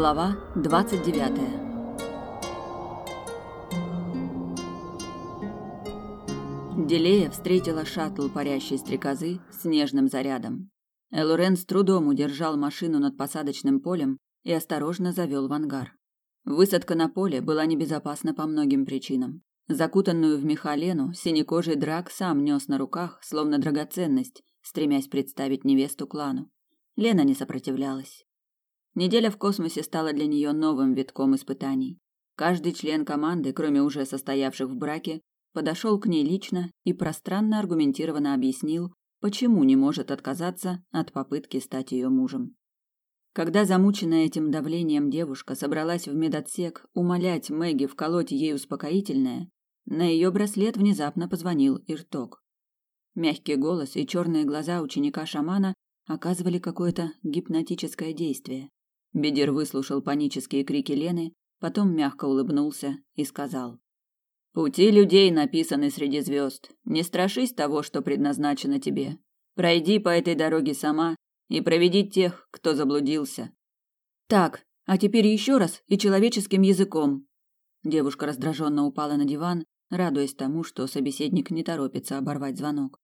Глава 29. Делея встретила шаттл парящей стрекозы с нежным зарядом. Элурен с трудом удержал машину над посадочным полем и осторожно завел в ангар. Высадка на поле была небезопасна по многим причинам. Закутанную в меха Лену синекожий драк сам нес на руках, словно драгоценность, стремясь представить невесту клану. Лена не сопротивлялась. Неделя в космосе стала для нее новым витком испытаний. Каждый член команды, кроме уже состоявших в браке, подошел к ней лично и пространно аргументированно объяснил, почему не может отказаться от попытки стать ее мужем. Когда замученная этим давлением девушка собралась в медотсек умолять Мэгги вколоть ей успокоительное, на ее браслет внезапно позвонил Ирток. Мягкий голос и черные глаза ученика-шамана оказывали какое-то гипнотическое действие. Бедер выслушал панические крики Лены, потом мягко улыбнулся и сказал: "Пути людей написаны среди звезд. Не страшись того, что предназначено тебе. Пройди по этой дороге сама и проведи тех, кто заблудился". Так, а теперь еще раз и человеческим языком. Девушка раздраженно упала на диван, радуясь тому, что собеседник не торопится оборвать звонок.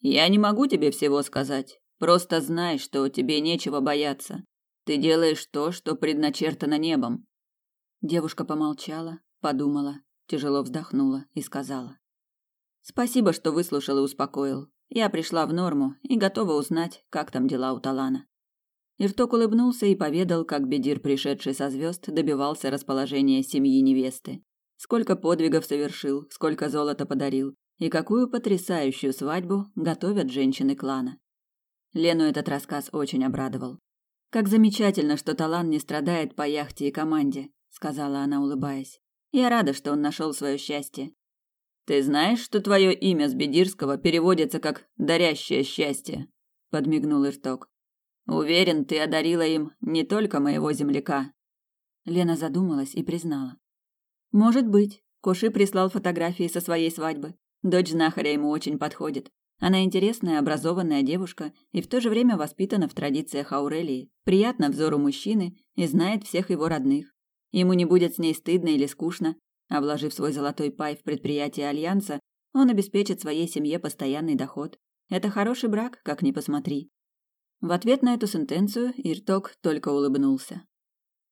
Я не могу тебе всего сказать. Просто знай, что тебе нечего бояться. Ты делаешь то, что предначертано небом. Девушка помолчала, подумала, тяжело вздохнула и сказала: Спасибо, что выслушал и успокоил. Я пришла в норму и готова узнать, как там дела у Талана. Ирток улыбнулся и поведал, как Бедир, пришедший со звезд, добивался расположения семьи невесты. Сколько подвигов совершил, сколько золота подарил, и какую потрясающую свадьбу готовят женщины клана. Лену этот рассказ очень обрадовал. Как замечательно, что Талан не страдает по яхте и команде, сказала она, улыбаясь. Я рада, что он нашел свое счастье. Ты знаешь, что твое имя с бедирского переводится как дарящее счастье? подмигнул Ирток. Уверен, ты одарила им не только моего земляка. Лена задумалась и признала: может быть. Коши прислал фотографии со своей свадьбы. Дочь знахаря ему очень подходит. Она интересная, образованная девушка и в то же время воспитана в традициях Аурелии, приятна взору мужчины и знает всех его родных. Ему не будет с ней стыдно или скучно, вложив свой золотой пай в предприятие Альянса, он обеспечит своей семье постоянный доход. Это хороший брак, как ни посмотри. В ответ на эту сентенцию Ирток только улыбнулся.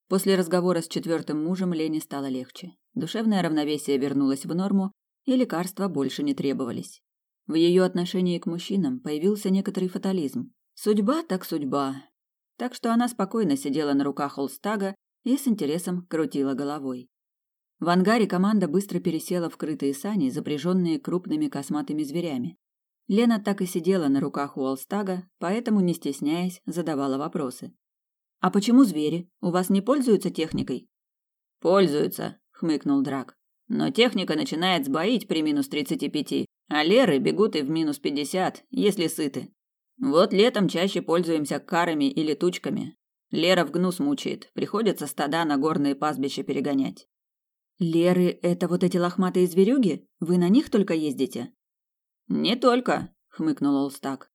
После разговора с четвертым мужем Лене стало легче. Душевное равновесие вернулось в норму, и лекарства больше не требовались. В ее отношении к мужчинам появился некоторый фатализм. Судьба так судьба. Так что она спокойно сидела на руках Холстага и с интересом крутила головой. В ангаре команда быстро пересела в крытые сани, запряженные крупными косматыми зверями. Лена так и сидела на руках у Олстага, поэтому, не стесняясь, задавала вопросы. «А почему звери? У вас не пользуются техникой?» «Пользуются», — хмыкнул Драк. «Но техника начинает сбоить при минус тридцати пяти, а леры бегут и в минус пятьдесят, если сыты. Вот летом чаще пользуемся карами или тучками. Лера в гнус мучает, приходится стада на горные пастбища перегонять. Леры – это вот эти лохматые зверюги? Вы на них только ездите? Не только, хмыкнул Олстак.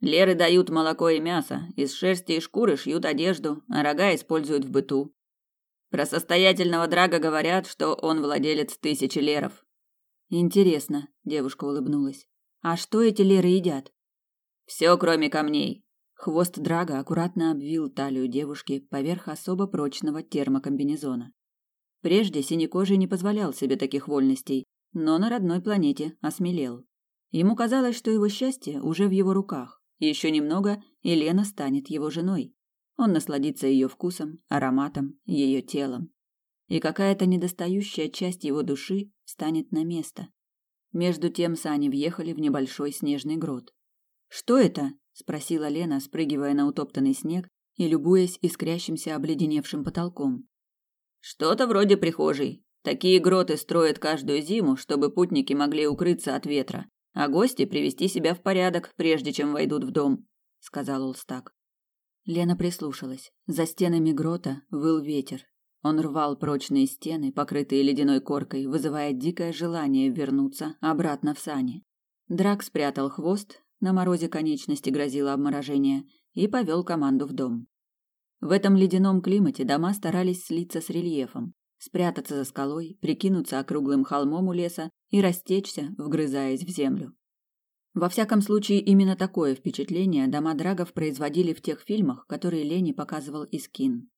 Леры дают молоко и мясо, из шерсти и шкуры шьют одежду, а рога используют в быту. Про состоятельного драга говорят, что он владелец тысячи леров. Интересно, девушка улыбнулась. А что эти леры едят? Все, кроме камней. Хвост драга аккуратно обвил талию девушки поверх особо прочного термокомбинезона. Прежде синекожий не позволял себе таких вольностей, но на родной планете осмелел. Ему казалось, что его счастье уже в его руках. Еще немного, и Лена станет его женой. Он насладится ее вкусом, ароматом, ее телом и какая-то недостающая часть его души станет на место. Между тем сани въехали в небольшой снежный грот. «Что это?» – спросила Лена, спрыгивая на утоптанный снег и любуясь искрящимся обледеневшим потолком. «Что-то вроде прихожей. Такие гроты строят каждую зиму, чтобы путники могли укрыться от ветра, а гости привести себя в порядок, прежде чем войдут в дом», – сказал Улстак. Лена прислушалась. За стенами грота выл ветер, он рвал прочные стены, покрытые ледяной коркой, вызывая дикое желание вернуться обратно в сани. Драк спрятал хвост, на морозе конечности грозило обморожение, и повел команду в дом. В этом ледяном климате дома старались слиться с рельефом, спрятаться за скалой, прикинуться округлым холмом у леса и растечься, вгрызаясь в землю. Во всяком случае, именно такое впечатление дома драгов производили в тех фильмах, которые Лени показывал Искин.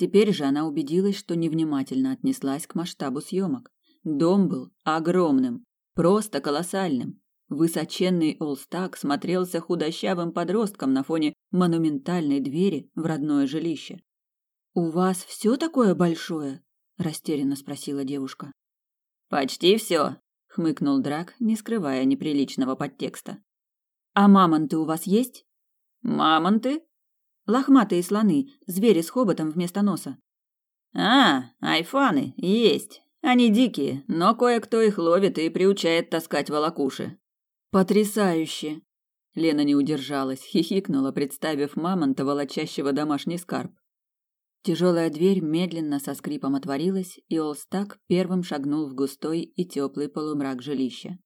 Теперь же она убедилась, что невнимательно отнеслась к масштабу съемок. Дом был огромным, просто колоссальным. Высоченный Олстак смотрелся худощавым подростком на фоне монументальной двери в родное жилище. «У вас все такое большое?» – растерянно спросила девушка. «Почти все», – хмыкнул Драк, не скрывая неприличного подтекста. «А мамонты у вас есть?» «Мамонты?» «Лохматые слоны, звери с хоботом вместо носа». «А, айфаны, есть. Они дикие, но кое-кто их ловит и приучает таскать волокуши. Потрясающе. Лена не удержалась, хихикнула, представив мамонта, волочащего домашний скарб. Тяжелая дверь медленно со скрипом отворилась, и Олстак первым шагнул в густой и теплый полумрак жилища.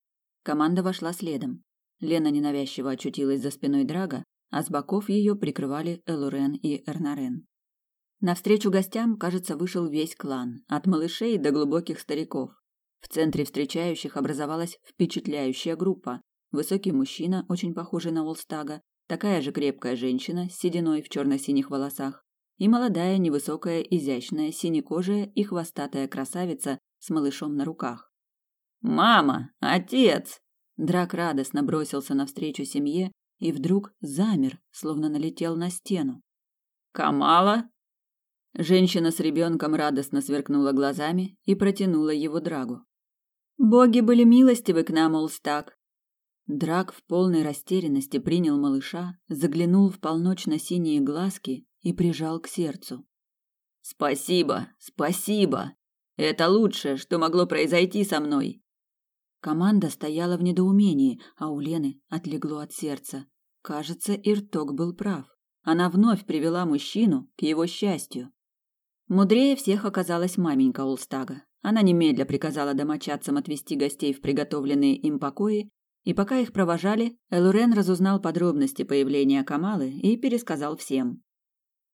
Команда вошла следом. Лена ненавязчиво очутилась за спиной Драга, а с боков ее прикрывали Элурен и Эрнарен. Навстречу гостям, кажется, вышел весь клан, от малышей до глубоких стариков. В центре встречающих образовалась впечатляющая группа, Высокий мужчина, очень похожий на Олстага, такая же крепкая женщина с сединой в черно-синих волосах и молодая, невысокая, изящная, синекожая и хвостатая красавица с малышом на руках. «Мама! Отец!» Драк радостно бросился навстречу семье и вдруг замер, словно налетел на стену. «Камала?» Женщина с ребенком радостно сверкнула глазами и протянула его Драгу. «Боги были милостивы к нам, Олстаг. Драк в полной растерянности принял малыша, заглянул в полночно-синие глазки и прижал к сердцу. Спасибо, спасибо. Это лучшее, что могло произойти со мной. Команда стояла в недоумении, а у Лены отлегло от сердца. Кажется, Ирток был прав. Она вновь привела мужчину к его счастью. Мудрее всех оказалась маменька Улстага. Она немедля приказала домочадцам отвести гостей в приготовленные им покои и пока их провожали, Элурен разузнал подробности появления Камалы и пересказал всем.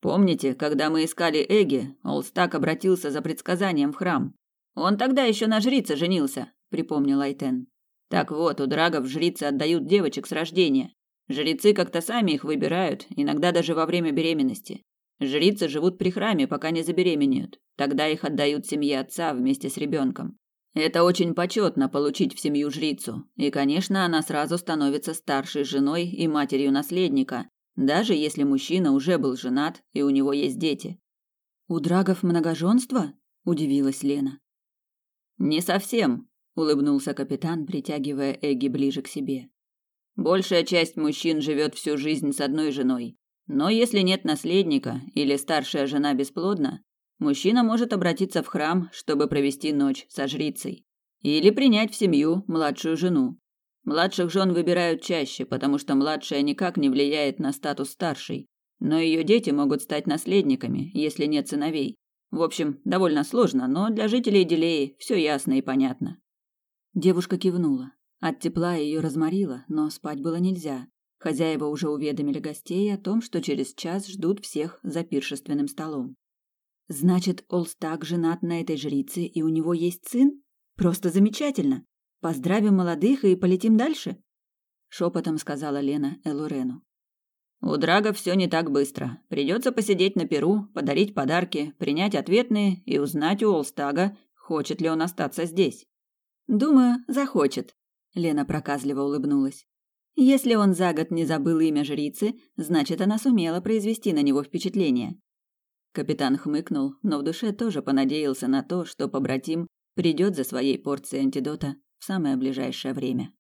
Помните, когда мы искали Эги, Олстак обратился за предсказанием в храм. Он тогда еще на жрице женился, припомнил Айтен. Так вот, у драгов жрицы отдают девочек с рождения. Жрецы как-то сами их выбирают, иногда даже во время беременности. Жрицы живут при храме, пока не забеременеют. Тогда их отдают семье отца вместе с ребенком. Это очень почетно получить в семью жрицу, и, конечно, она сразу становится старшей женой и матерью наследника, даже если мужчина уже был женат и у него есть дети. У драгов многоженство? удивилась Лена. Не совсем, улыбнулся капитан, притягивая Эги ближе к себе. Большая часть мужчин живет всю жизнь с одной женой. Но если нет наследника или старшая жена бесплодна, мужчина может обратиться в храм, чтобы провести ночь со жрицей, или принять в семью младшую жену. Младших жен выбирают чаще, потому что младшая никак не влияет на статус старшей, но ее дети могут стать наследниками, если нет сыновей. В общем, довольно сложно, но для жителей Делеи все ясно и понятно. Девушка кивнула. От тепла ее разморило, но спать было нельзя. Хозяева уже уведомили гостей о том, что через час ждут всех за пиршественным столом. Значит, Олстак женат на этой жрице, и у него есть сын? Просто замечательно. Поздравим молодых и полетим дальше, шепотом сказала Лена Элурену. У Драга все не так быстро. Придется посидеть на перу, подарить подарки, принять ответные и узнать у Олстага, хочет ли он остаться здесь. Думаю, захочет. Лена проказливо улыбнулась. Если он за год не забыл имя жрицы, значит, она сумела произвести на него впечатление. Капитан хмыкнул, но в душе тоже понадеялся на то, что побратим придет за своей порцией антидота в самое ближайшее время.